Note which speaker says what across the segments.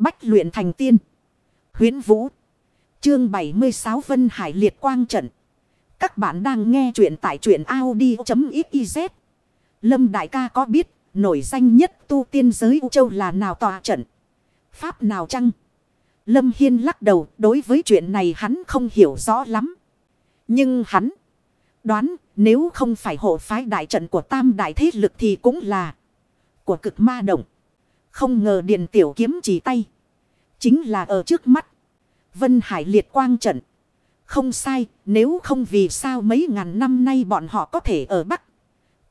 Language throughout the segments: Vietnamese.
Speaker 1: Bách luyện thành tiên. Huyến Vũ. Chương 76 Vân Hải Liệt Quang Trận. Các bạn đang nghe truyện tại truyện Audi.xyz. Lâm Đại ca có biết, nổi danh nhất tu tiên giới U Châu là nào tòa trận. Pháp nào chăng? Lâm Hiên lắc đầu, đối với chuyện này hắn không hiểu rõ lắm. Nhưng hắn đoán, nếu không phải hộ phái đại trận của tam đại thế lực thì cũng là của cực ma động. Không ngờ Điền Tiểu kiếm chỉ tay. Chính là ở trước mắt. Vân Hải liệt quang trận. Không sai, nếu không vì sao mấy ngàn năm nay bọn họ có thể ở Bắc.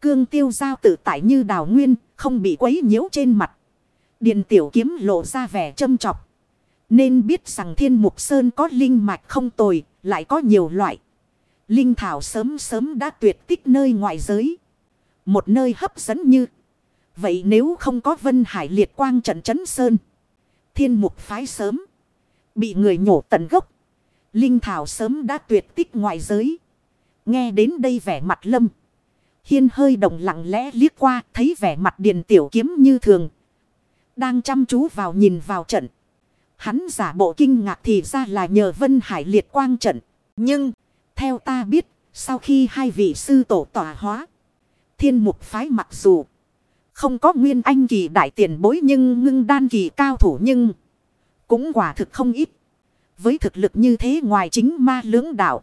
Speaker 1: Cương tiêu giao tự tại như đào nguyên, không bị quấy nhiễu trên mặt. Điền Tiểu kiếm lộ ra vẻ châm trọc. Nên biết rằng thiên mục sơn có linh mạch không tồi, lại có nhiều loại. Linh thảo sớm sớm đã tuyệt tích nơi ngoại giới. Một nơi hấp dẫn như Vậy nếu không có Vân Hải liệt quang trận chấn sơn. Thiên mục phái sớm. Bị người nhổ tận gốc. Linh thảo sớm đã tuyệt tích ngoại giới. Nghe đến đây vẻ mặt lâm. Hiên hơi động lặng lẽ liếc qua. Thấy vẻ mặt điền tiểu kiếm như thường. Đang chăm chú vào nhìn vào trận. Hắn giả bộ kinh ngạc thì ra là nhờ Vân Hải liệt quang trận. Nhưng, theo ta biết, sau khi hai vị sư tổ tỏa hóa. Thiên mục phái mặc dù không có nguyên anh kỳ đại tiền bối nhưng ngưng đan kỳ cao thủ nhưng cũng quả thực không ít. Với thực lực như thế ngoài chính ma lưỡng đạo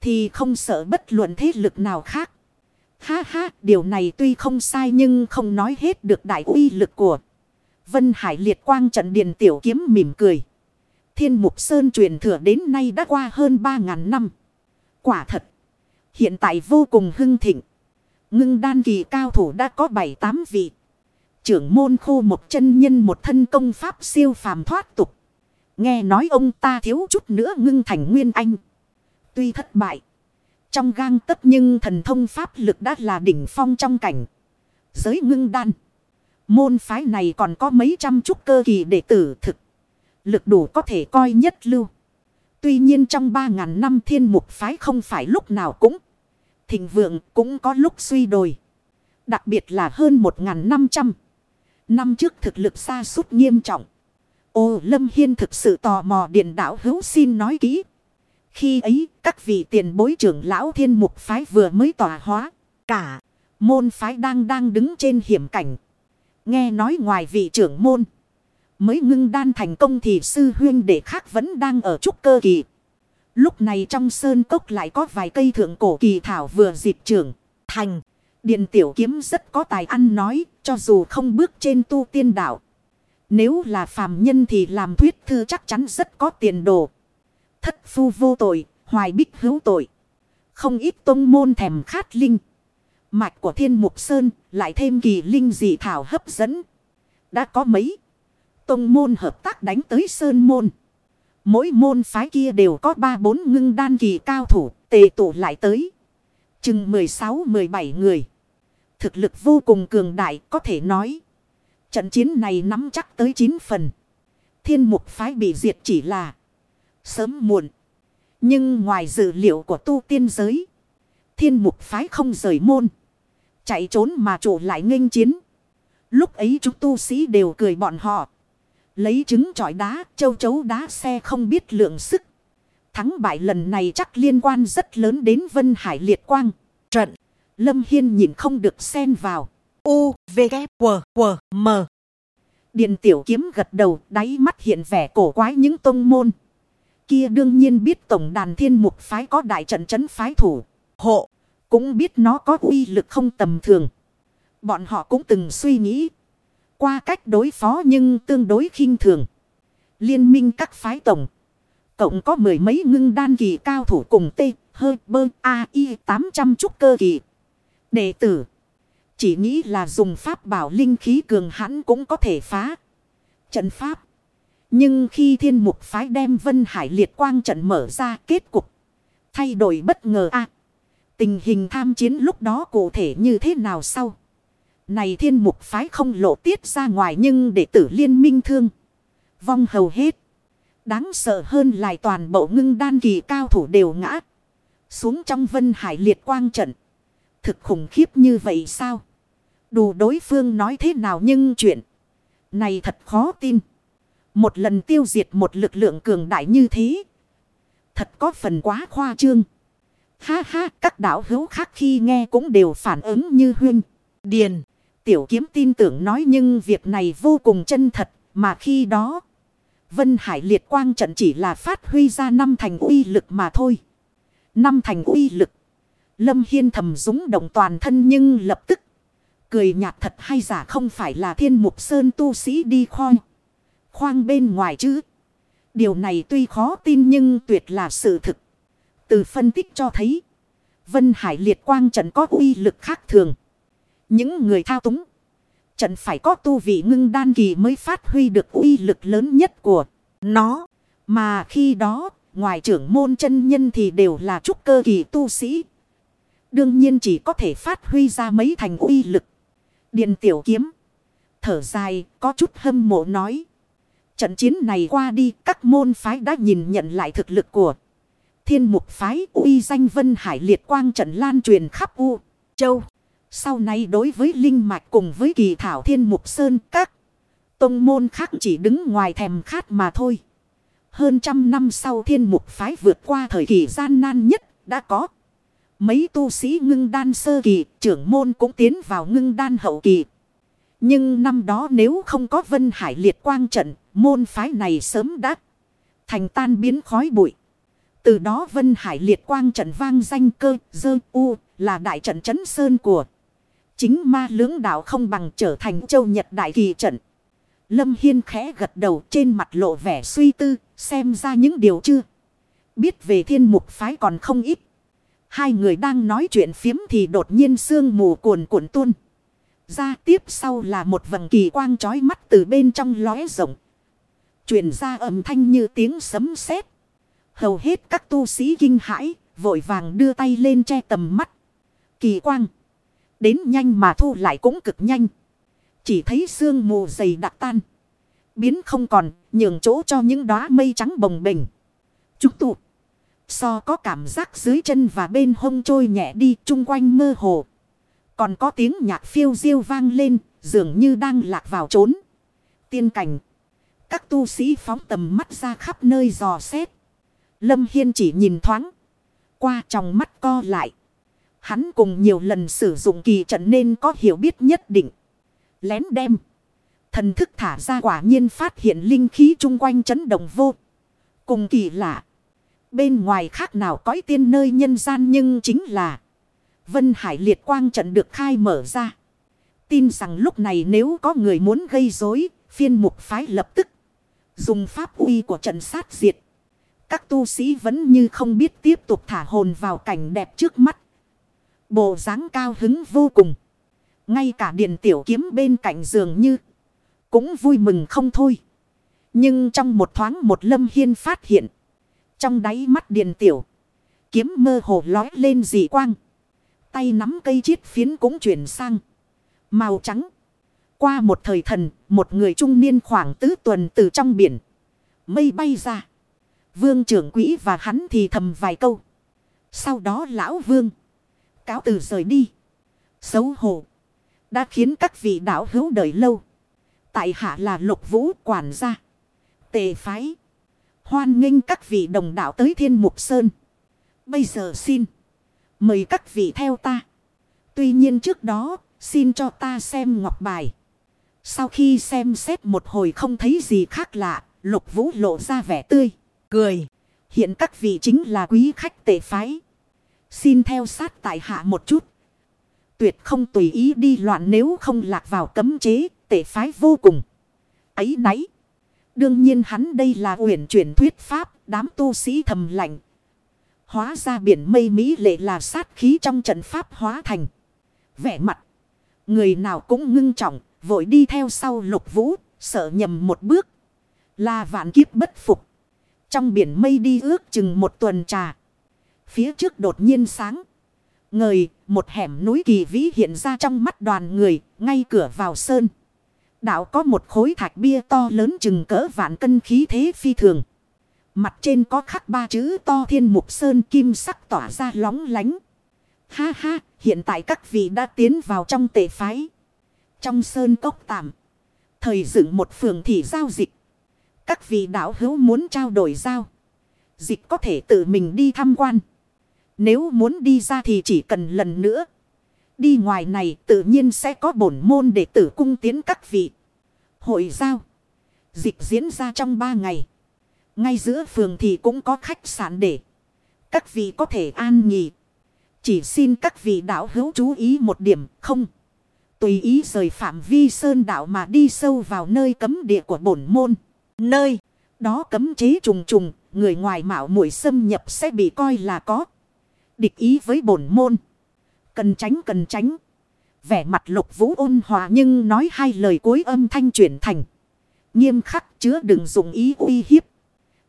Speaker 1: thì không sợ bất luận thế lực nào khác. Ha ha, điều này tuy không sai nhưng không nói hết được đại uy lực của Vân Hải liệt quang trận điền tiểu kiếm mỉm cười. Thiên Mục Sơn truyền thừa đến nay đã qua hơn 3.000 năm. Quả thật, hiện tại vô cùng hưng thịnh. Ngưng đan kỳ cao thủ đã có 7-8 vị. Trưởng môn khu một chân nhân một thân công pháp siêu phàm thoát tục. Nghe nói ông ta thiếu chút nữa ngưng thành nguyên anh. Tuy thất bại. Trong gang tất nhưng thần thông pháp lực đã là đỉnh phong trong cảnh. Giới ngưng đan. Môn phái này còn có mấy trăm chút cơ kỳ đệ tử thực. Lực đủ có thể coi nhất lưu. Tuy nhiên trong ba ngàn năm thiên mục phái không phải lúc nào cũng thịnh vượng cũng có lúc suy đồi. Đặc biệt là hơn 1.500 năm trước thực lực xa sút nghiêm trọng. Ô, Lâm Hiên thực sự tò mò điện đạo hữu xin nói kỹ. Khi ấy, các vị tiền bối trưởng lão thiên mục phái vừa mới tỏa hóa. Cả môn phái đang đang đứng trên hiểm cảnh. Nghe nói ngoài vị trưởng môn. Mới ngưng đan thành công thì sư huyên đệ khác vẫn đang ở trúc cơ kỳ. Lúc này trong sơn cốc lại có vài cây thượng cổ kỳ thảo vừa dịp trưởng. Thành. Điện tiểu kiếm rất có tài ăn nói. Cho dù không bước trên tu tiên đạo. Nếu là phàm nhân thì làm thuyết thư chắc chắn rất có tiền đồ. Thất phu vô tội. Hoài bích hữu tội. Không ít tông môn thèm khát linh. Mạch của thiên mục sơn lại thêm kỳ linh dị thảo hấp dẫn. Đã có mấy. Tông môn hợp tác đánh tới sơn môn. Mỗi môn phái kia đều có 3-4 ngưng đan kỳ cao thủ, tề tụ lại tới. Chừng 16-17 người. Thực lực vô cùng cường đại, có thể nói. Trận chiến này nắm chắc tới 9 phần. Thiên mục phái bị diệt chỉ là sớm muộn. Nhưng ngoài dự liệu của tu tiên giới. Thiên mục phái không rời môn. Chạy trốn mà trụ lại nghênh chiến. Lúc ấy chúng tu sĩ đều cười bọn họ. Lấy trứng trọi đá, châu chấu đá xe không biết lượng sức. Thắng bại lần này chắc liên quan rất lớn đến Vân Hải Liệt Quang. Trận, Lâm Hiên nhìn không được xen vào. U, V, K, W, W, M. Điện tiểu kiếm gật đầu, đáy mắt hiện vẻ cổ quái những tông môn. Kia đương nhiên biết tổng đàn thiên mục phái có đại trận chấn phái thủ. Hộ, cũng biết nó có uy lực không tầm thường. Bọn họ cũng từng suy nghĩ qua cách đối phó nhưng tương đối khinh thường. Liên minh các phái tổng. Cộng có mười mấy ngưng đan kỳ cao thủ cùng T, hơi B, A, I 800 trúc cơ kỳ. Đệ tử. Chỉ nghĩ là dùng pháp bảo linh khí cường hãn cũng có thể phá. Trận pháp. Nhưng khi thiên mục phái đem Vân Hải liệt quang trận mở ra kết cục. Thay đổi bất ngờ a Tình hình tham chiến lúc đó cụ thể như thế nào sau? Này thiên mục phái không lộ tiết ra ngoài nhưng đệ tử liên minh thương. Vong hầu hết. Đáng sợ hơn lại toàn bộ ngưng đan kỳ cao thủ đều ngã. Xuống trong vân hải liệt quang trận. Thực khủng khiếp như vậy sao? Đủ đối phương nói thế nào nhưng chuyện. Này thật khó tin. Một lần tiêu diệt một lực lượng cường đại như thế. Thật có phần quá khoa trương. Ha ha, các đạo hữu khác khi nghe cũng đều phản ứng như huyên. Điền, tiểu kiếm tin tưởng nói nhưng việc này vô cùng chân thật, mà khi đó... Vân Hải liệt quang trận chỉ là phát huy ra năm thành uy lực mà thôi. Năm thành uy lực. Lâm Hiên thầm dũng động toàn thân nhưng lập tức. Cười nhạt thật hay giả không phải là thiên mục sơn tu sĩ đi khoang. Khoang bên ngoài chứ. Điều này tuy khó tin nhưng tuyệt là sự thực. Từ phân tích cho thấy. Vân Hải liệt quang trận có uy lực khác thường. Những người thao túng. Trận phải có tu vị ngưng đan kỳ mới phát huy được uy lực lớn nhất của nó. Mà khi đó, ngoài trưởng môn chân nhân thì đều là trúc cơ kỳ tu sĩ. Đương nhiên chỉ có thể phát huy ra mấy thành uy lực. Điện tiểu kiếm. Thở dài, có chút hâm mộ nói. Trận chiến này qua đi, các môn phái đã nhìn nhận lại thực lực của thiên mục phái uy danh Vân Hải liệt quang trận lan truyền khắp U, Châu. Sau này đối với Linh Mạch cùng với kỳ thảo thiên mục sơn các tông môn khác chỉ đứng ngoài thèm khát mà thôi. Hơn trăm năm sau thiên mục phái vượt qua thời kỳ gian nan nhất đã có. Mấy tu sĩ ngưng đan sơ kỳ trưởng môn cũng tiến vào ngưng đan hậu kỳ. Nhưng năm đó nếu không có Vân Hải liệt quang trận, môn phái này sớm đã thành tan biến khói bụi. Từ đó Vân Hải liệt quang trận vang danh cơ, dơ u, là đại trận chấn sơn của. Chính ma lưỡng đạo không bằng trở thành châu Nhật đại kỳ trận. Lâm Hiên khẽ gật đầu trên mặt lộ vẻ suy tư, xem ra những điều chưa. Biết về thiên mục phái còn không ít. Hai người đang nói chuyện phiếm thì đột nhiên sương mù cuồn cuộn tuôn. Ra tiếp sau là một vầng kỳ quang trói mắt từ bên trong lóe rộng. Truyền ra âm thanh như tiếng sấm sét. Hầu hết các tu sĩ kinh hãi, vội vàng đưa tay lên che tầm mắt. Kỳ quang. Đến nhanh mà thu lại cũng cực nhanh. Chỉ thấy sương mù dày đặc tan. Biến không còn, nhường chỗ cho những đóa mây trắng bồng bềnh. Trúc tụ. So có cảm giác dưới chân và bên hông trôi nhẹ đi chung quanh mơ hồ. Còn có tiếng nhạc phiêu diêu vang lên, dường như đang lạc vào trốn. Tiên cảnh. Các tu sĩ phóng tầm mắt ra khắp nơi dò xét. Lâm Hiên chỉ nhìn thoáng. Qua trong mắt co lại. Hắn cùng nhiều lần sử dụng kỳ trận nên có hiểu biết nhất định. Lén đem. Thần thức thả ra quả nhiên phát hiện linh khí chung quanh chấn động vô. Cùng kỳ lạ. Bên ngoài khác nào cõi tiên nơi nhân gian nhưng chính là. Vân Hải liệt quang trận được khai mở ra. Tin rằng lúc này nếu có người muốn gây rối, phiên mục phái lập tức dùng pháp uy của trận sát diệt. Các tu sĩ vẫn như không biết tiếp tục thả hồn vào cảnh đẹp trước mắt. Bộ dáng cao hứng vô cùng. Ngay cả điện tiểu kiếm bên cạnh giường như cũng vui mừng không thôi. Nhưng trong một thoáng một lâm hiên phát hiện. Trong đáy mắt điện tiểu. Kiếm mơ hồ lói lên dị quang. Tay nắm cây chiết phiến cũng chuyển sang. Màu trắng. Qua một thời thần, một người trung niên khoảng tứ tuần từ trong biển. Mây bay ra. Vương trưởng quỹ và hắn thì thầm vài câu. Sau đó lão vương. Cáo từ rời đi. Xấu hổ. Đã khiến các vị đạo hữu đợi lâu. Tại hạ là lục vũ quản gia. Tề phái. Hoan nghênh các vị đồng đạo tới thiên mục sơn. Bây giờ xin. Mời các vị theo ta. Tuy nhiên trước đó, xin cho ta xem ngọc bài. Sau khi xem xét một hồi không thấy gì khác lạ, lục vũ lộ ra vẻ tươi, cười. Hiện các vị chính là quý khách tề phái. Xin theo sát tại hạ một chút. Tuyệt không tùy ý đi loạn nếu không lạc vào cấm chế, tệ phái vô cùng. Ấy nấy. Đương nhiên hắn đây là uyển chuyển thuyết pháp, đám tu sĩ thầm lạnh, Hóa ra biển mây Mỹ lệ là sát khí trong trận pháp hóa thành. Vẻ mặt. Người nào cũng ngưng trọng. Vội đi theo sau lục vũ. Sợ nhầm một bước. Là vạn kiếp bất phục. Trong biển mây đi ước chừng một tuần trà. Phía trước đột nhiên sáng. Ngời, một hẻm núi kỳ vĩ hiện ra trong mắt đoàn người, ngay cửa vào sơn. đảo có một khối thạch bia to lớn chừng cỡ vạn cân khí thế phi thường. Mặt trên có khắc ba chữ to thiên mục sơn kim sắc tỏa ra lóng lánh. Ha ha, hiện tại các vị đã tiến vào trong tệ phái. Trong sơn cốc tạm. Thời dựng một phường thị giao dịch. Các vị đảo hữu muốn trao đổi giao. Dịch có thể tự mình đi tham quan. Nếu muốn đi ra thì chỉ cần lần nữa. Đi ngoài này tự nhiên sẽ có bổn môn để tử cung tiến các vị. Hội giao. Dịch diễn ra trong ba ngày. Ngay giữa phường thì cũng có khách sạn để. Các vị có thể an nghỉ. Chỉ xin các vị đạo hữu chú ý một điểm không. Tùy ý rời phạm vi sơn đạo mà đi sâu vào nơi cấm địa của bổn môn. Nơi đó cấm chế trùng trùng, người ngoài mạo muội xâm nhập sẽ bị coi là có. Địch ý với bổn môn. Cần tránh cần tránh. Vẻ mặt lục vũ ôn hòa nhưng nói hai lời cuối âm thanh chuyển thành. Nghiêm khắc chứa đừng dùng ý uy hiếp.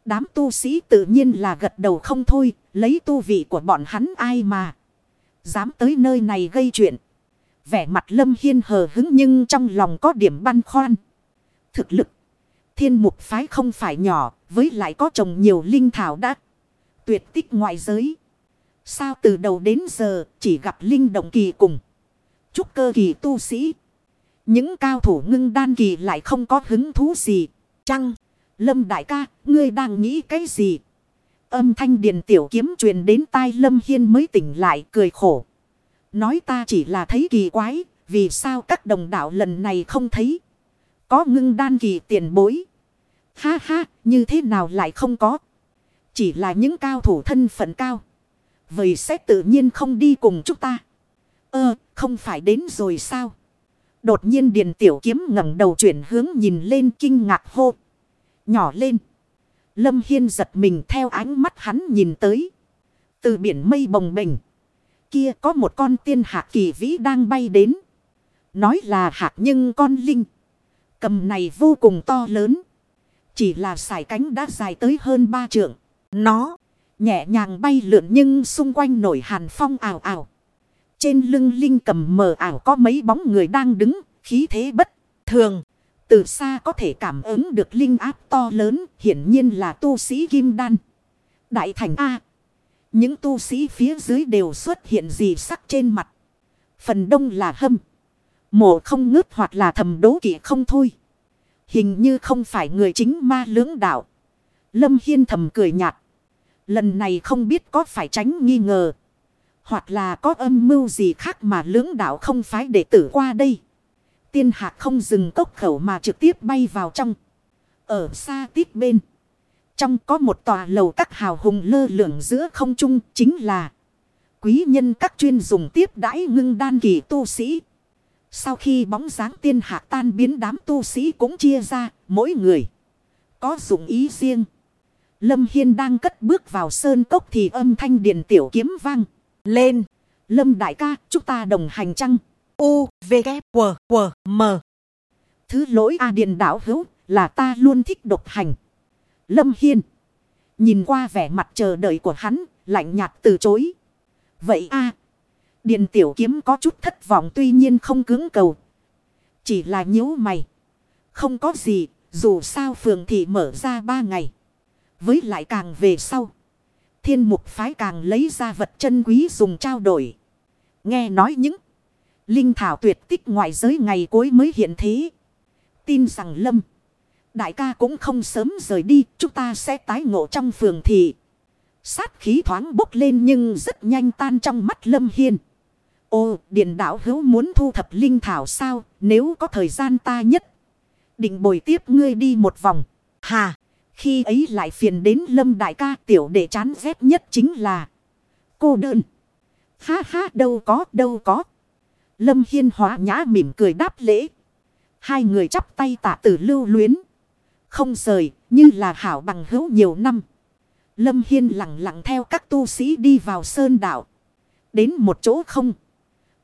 Speaker 1: Đám tu sĩ tự nhiên là gật đầu không thôi, lấy tu vị của bọn hắn ai mà. Dám tới nơi này gây chuyện. Vẻ mặt lâm hiên hờ hứng nhưng trong lòng có điểm băn khoăn. Thực lực. Thiên mục phái không phải nhỏ, với lại có trồng nhiều linh thảo đã Tuyệt tích ngoại giới. Sao từ đầu đến giờ chỉ gặp linh động kỳ cùng. Trúc cơ kỳ tu sĩ. Những cao thủ ngưng đan kỳ lại không có hứng thú gì. Chăng, Lâm đại ca, ngươi đang nghĩ cái gì? Âm thanh điền tiểu kiếm truyền đến tai Lâm Hiên mới tỉnh lại cười khổ. Nói ta chỉ là thấy kỳ quái, vì sao các đồng đạo lần này không thấy? Có ngưng đan kỳ tiền bối. Ha ha, như thế nào lại không có? Chỉ là những cao thủ thân phận cao. Vậy sẽ tự nhiên không đi cùng chúng ta. Ơ, không phải đến rồi sao? Đột nhiên Điền Tiểu Kiếm ngẩng đầu chuyển hướng nhìn lên kinh ngạc hô. Nhỏ lên. Lâm Hiên giật mình theo ánh mắt hắn nhìn tới. Từ biển mây bồng bềnh. Kia có một con tiên hạc kỳ vĩ đang bay đến. Nói là hạc nhưng con linh. Cầm này vô cùng to lớn. Chỉ là sải cánh đã dài tới hơn ba trượng. Nó nhẹ nhàng bay lượn nhưng xung quanh nổi hàn phong ảo ảo. Trên lưng linh cầm mờ ảo có mấy bóng người đang đứng, khí thế bất thường. Từ xa có thể cảm ứng được linh áp to lớn, hiển nhiên là tu sĩ kim đan. Đại thành A. Những tu sĩ phía dưới đều xuất hiện gì sắc trên mặt. Phần đông là hâm. Mộ không ngớt hoặc là thầm đố kỵ không thôi. Hình như không phải người chính ma lưỡng đạo. Lâm Hiên thầm cười nhạt. Lần này không biết có phải tránh nghi ngờ. Hoặc là có âm mưu gì khác mà lưỡng đạo không phái đệ tử qua đây. Tiên hạc không dừng cốc khẩu mà trực tiếp bay vào trong. Ở xa tít bên. Trong có một tòa lầu các hào hùng lơ lửng giữa không trung chính là. Quý nhân các chuyên dùng tiếp đãi ngưng đan kỳ tu sĩ. Sau khi bóng dáng tiên hạc tan biến đám tu sĩ cũng chia ra, mỗi người. Có dụng ý riêng. Lâm Hiên đang cất bước vào sơn cốc thì âm thanh điện tiểu kiếm vang. Lên. Lâm đại ca chúng ta đồng hành chăng? U, V, K, W, W, M. Thứ lỗi A Điền đảo hữu là ta luôn thích độc hành. Lâm Hiên. Nhìn qua vẻ mặt chờ đợi của hắn, lạnh nhạt từ chối. Vậy a Điền tiểu kiếm có chút thất vọng tuy nhiên không cứng cầu. Chỉ là nhíu mày. Không có gì, dù sao phường thị mở ra ba ngày. Với lại càng về sau. Thiên mục phái càng lấy ra vật chân quý dùng trao đổi. Nghe nói những linh thảo tuyệt tích ngoại giới ngày cuối mới hiện thế. Tin rằng Lâm. Đại ca cũng không sớm rời đi. Chúng ta sẽ tái ngộ trong phường thị. Sát khí thoáng bốc lên nhưng rất nhanh tan trong mắt Lâm Hiên. Ô, điện đạo hữu muốn thu thập linh thảo sao? Nếu có thời gian ta nhất. Định bồi tiếp ngươi đi một vòng. Hà! Khi ấy lại phiền đến lâm đại ca tiểu đệ chán ghét nhất chính là, cô đơn. Ha ha, đâu có đâu có. Lâm Hiên hóa nhã mỉm cười đáp lễ. Hai người chắp tay tạ tử lưu luyến. Không rời, như là hảo bằng hữu nhiều năm. Lâm Hiên lặng lặng theo các tu sĩ đi vào sơn đảo. Đến một chỗ không.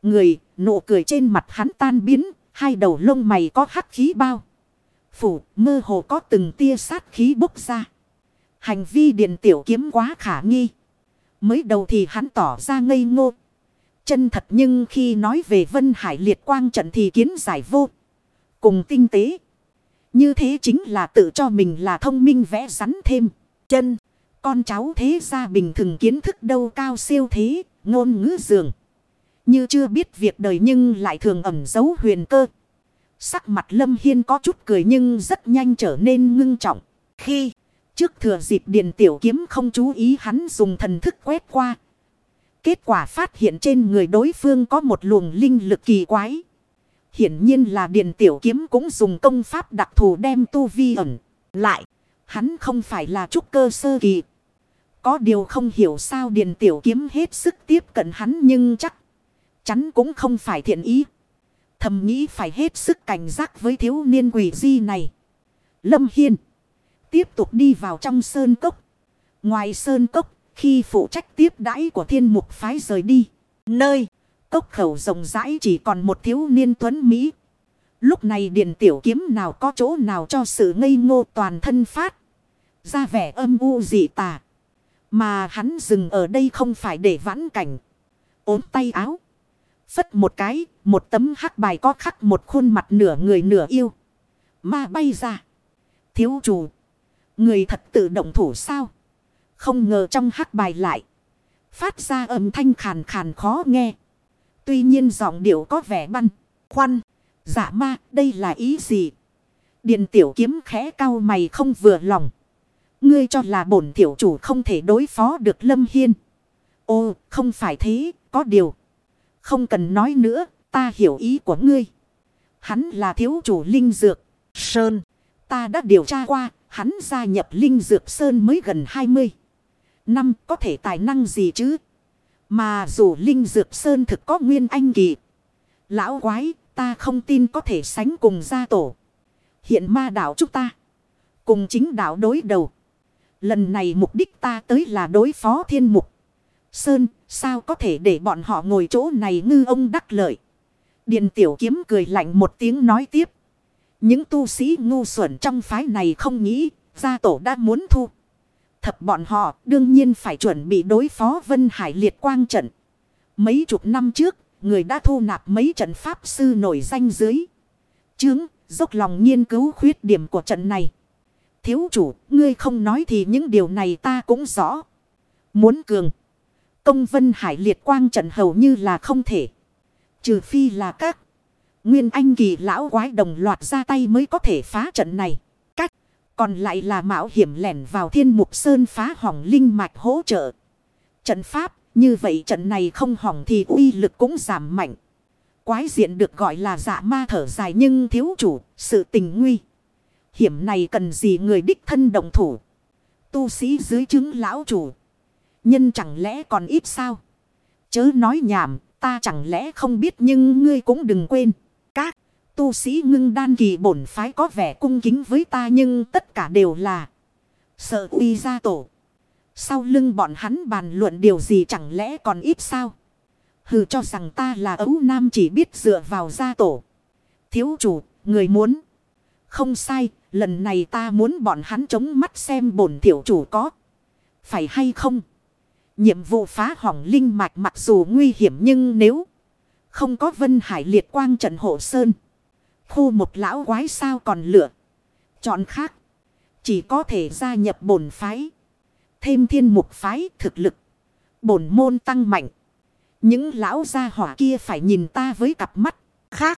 Speaker 1: Người, nụ cười trên mặt hắn tan biến. Hai đầu lông mày có hắc khí bao phủ, mơ hồ có từng tia sát khí bốc ra. Hành vi điện tiểu kiếm quá khả nghi. Mới đầu thì hắn tỏ ra ngây ngô. Chân thật nhưng khi nói về Vân Hải liệt quang trận thì kiến giải vô. Cùng tinh tế. Như thế chính là tự cho mình là thông minh vẽ rắn thêm. Chân. Con cháu thế ra bình thường kiến thức đâu cao siêu thế. Ngôn ngữ dường. Như chưa biết việc đời nhưng lại thường ẩm giấu huyền cơ. Sắc mặt Lâm Hiên có chút cười nhưng rất nhanh trở nên ngưng trọng. Khi, trước thừa dịp Điền Tiểu Kiếm không chú ý hắn dùng thần thức quét qua. Kết quả phát hiện trên người đối phương có một luồng linh lực kỳ quái. Hiển nhiên là Điền Tiểu Kiếm cũng dùng công pháp đặc thù đem tu vi ẩn lại. Hắn không phải là trúc cơ sơ kỳ. Có điều không hiểu sao Điền Tiểu Kiếm hết sức tiếp cận hắn nhưng chắc chắn cũng không phải thiện ý. Thầm nghĩ phải hết sức cảnh giác với thiếu niên quỷ di này. Lâm Hiên tiếp tục đi vào trong sơn cốc. Ngoài sơn cốc, khi phụ trách tiếp đãi của thiên mục phái rời đi, nơi cốc khẩu rộng rãi chỉ còn một thiếu niên tuấn Mỹ. Lúc này điện tiểu kiếm nào có chỗ nào cho sự ngây ngô toàn thân phát. Ra vẻ âm u dị tà. Mà hắn dừng ở đây không phải để vãn cảnh. ốm tay áo. Phất một cái, một tấm hắc bài có khắc một khuôn mặt nửa người nửa yêu. Ma bay ra. Thiếu chủ. Người thật tự động thủ sao? Không ngờ trong hắc bài lại. Phát ra âm thanh khàn khàn khó nghe. Tuy nhiên giọng điệu có vẻ băn. Khoăn. Dạ ma đây là ý gì? Điện tiểu kiếm khẽ cao mày không vừa lòng. Ngươi cho là bổn tiểu chủ không thể đối phó được Lâm Hiên. Ô không phải thế có điều. Không cần nói nữa, ta hiểu ý của ngươi. Hắn là thiếu chủ linh dược. Sơn. Ta đã điều tra qua. Hắn gia nhập linh dược Sơn mới gần 20 năm, có thể tài năng gì chứ? Mà dù Linh Dược Sơn thực có nguyên anh kỳ. Lão quái, ta không tin có thể sánh cùng gia tổ. Hiện ma đạo chúng ta. Cùng chính đạo đối đầu. Lần này mục đích ta tới là đối phó thiên mục. Sơn sao có thể để bọn họ ngồi chỗ này ngư ông đắc lợi. điền tiểu kiếm cười lạnh một tiếng nói tiếp. Những tu sĩ ngu xuẩn trong phái này không nghĩ gia tổ đã muốn thu thập bọn họ đương nhiên phải chuẩn bị đối phó Vân Hải liệt quang trận. Mấy chục năm trước, người đã thu nạp mấy trận pháp sư nổi danh dưới. Chướng, dốc lòng nghiên cứu khuyết điểm của trận này. Thiếu chủ, ngươi không nói thì những điều này ta cũng rõ. Muốn cường. Công Vân Hải liệt quang trận hầu như là không thể. Trừ phi là các. Nguyên anh kỳ lão quái đồng loạt ra tay mới có thể phá trận này. Còn lại là mạo hiểm lẻn vào thiên mục sơn phá hỏng linh mạch hỗ trợ. Trận pháp, như vậy trận này không hỏng thì uy lực cũng giảm mạnh. Quái diện được gọi là dạ ma thở dài nhưng thiếu chủ, sự tình nguy. Hiểm này cần gì người đích thân đồng thủ. Tu sĩ dưới chứng lão chủ. Nhân chẳng lẽ còn ít sao? Chớ nói nhảm, ta chẳng lẽ không biết nhưng ngươi cũng đừng quên. Các tu sĩ ngưng đan kỳ bổn phái có vẻ cung kính với ta nhưng tất cả đều là sợ uy gia tổ. Sau lưng bọn hắn bàn luận điều gì chẳng lẽ còn ít sao? Hừ cho rằng ta là ấu nam chỉ biết dựa vào gia tổ. Thiếu chủ, người muốn. Không sai, lần này ta muốn bọn hắn chống mắt xem bổn tiểu chủ có. Phải hay không? Nhiệm vụ phá hỏng linh mạch mặc dù nguy hiểm nhưng nếu không có vân hải liệt quang trận hộ sơn. Khu một lão quái sao còn lựa. Chọn khác. Chỉ có thể gia nhập bổn phái. Thêm thiên mục phái thực lực. Bổn môn tăng mạnh. Những lão gia hỏa kia phải nhìn ta với cặp mắt khác.